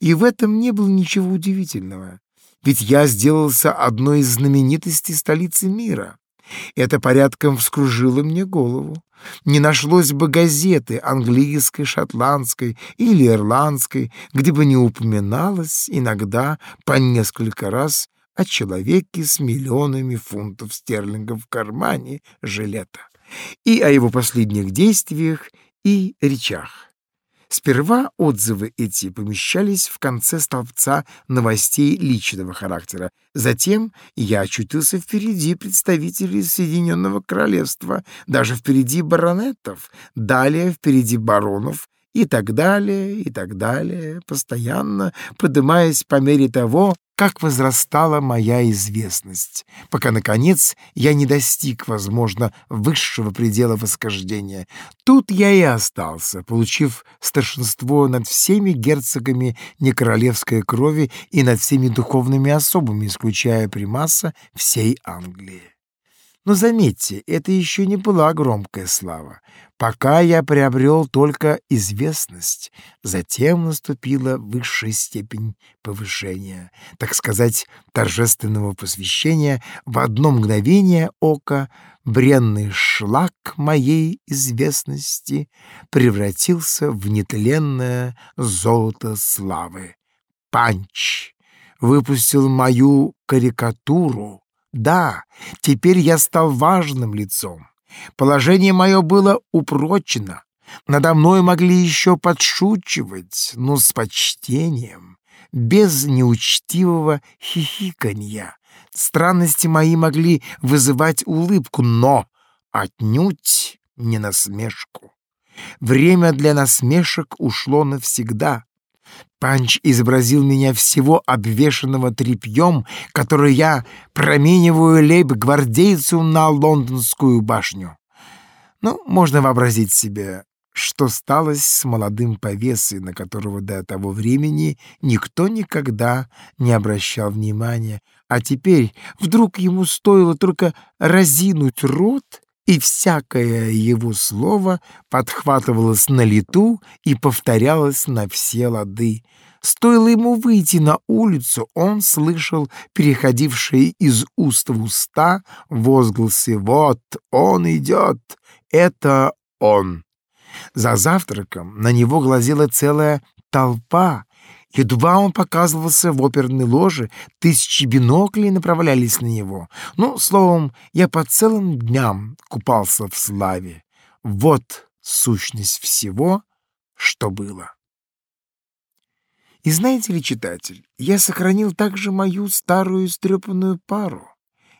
И в этом не было ничего удивительного. Ведь я сделался одной из знаменитостей столицы мира. Это порядком вскружило мне голову. Не нашлось бы газеты английской, шотландской или ирландской, где бы не упоминалось иногда по несколько раз о человеке с миллионами фунтов стерлингов в кармане жилета и о его последних действиях и речах. Сперва отзывы эти помещались в конце столбца новостей личного характера. Затем я очутился впереди представителей Соединенного Королевства, даже впереди баронетов, далее впереди баронов и так далее, и так далее, постоянно поднимаясь по мере того, как возрастала моя известность, пока, наконец, я не достиг, возможно, высшего предела восхождения. Тут я и остался, получив старшинство над всеми герцогами некоролевской крови и над всеми духовными особами, исключая примаса всей Англии. Но заметьте, это еще не была громкая слава. Пока я приобрел только известность, затем наступила высшая степень повышения, так сказать, торжественного посвящения в одно мгновение ока бренный шлак моей известности превратился в нетленное золото славы. Панч выпустил мою карикатуру, да, теперь я стал важным лицом. Положение мое было упрочено. Надо мной могли еще подшучивать, но с почтением, без неучтивого хихиканья. Странности мои могли вызывать улыбку, но отнюдь не насмешку. Время для насмешек ушло навсегда. Панч изобразил меня всего обвешанного тряпьем, который я промениваю лейб-гвардейцу на лондонскую башню. Ну, можно вообразить себе, что сталось с молодым повесой, на которого до того времени никто никогда не обращал внимания, а теперь вдруг ему стоило только разинуть рот — и всякое его слово подхватывалось на лету и повторялось на все лады. Стоило ему выйти на улицу, он слышал переходившие из уст в уста возгласы «Вот он идет! Это он!». За завтраком на него глазела целая толпа, Едва он показывался в оперной ложе, тысячи биноклей направлялись на него. Ну, словом, я по целым дням купался в славе. Вот сущность всего, что было. И знаете ли, читатель, я сохранил также мою старую истрепанную пару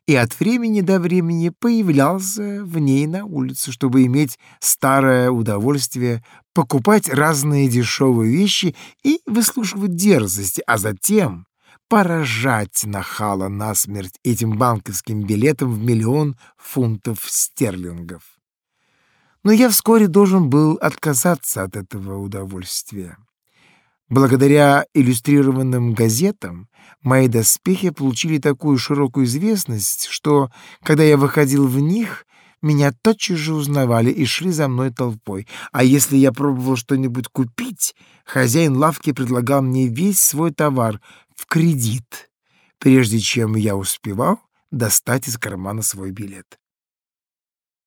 и от времени до времени появлялся в ней на улице, чтобы иметь старое удовольствие покупать разные дешевые вещи и выслушивать дерзости, а затем поражать нахала насмерть этим банковским билетом в миллион фунтов стерлингов. Но я вскоре должен был отказаться от этого удовольствия. Благодаря иллюстрированным газетам мои доспехи получили такую широкую известность, что, когда я выходил в них, меня тотчас же узнавали и шли за мной толпой. А если я пробовал что-нибудь купить, хозяин лавки предлагал мне весь свой товар в кредит, прежде чем я успевал достать из кармана свой билет.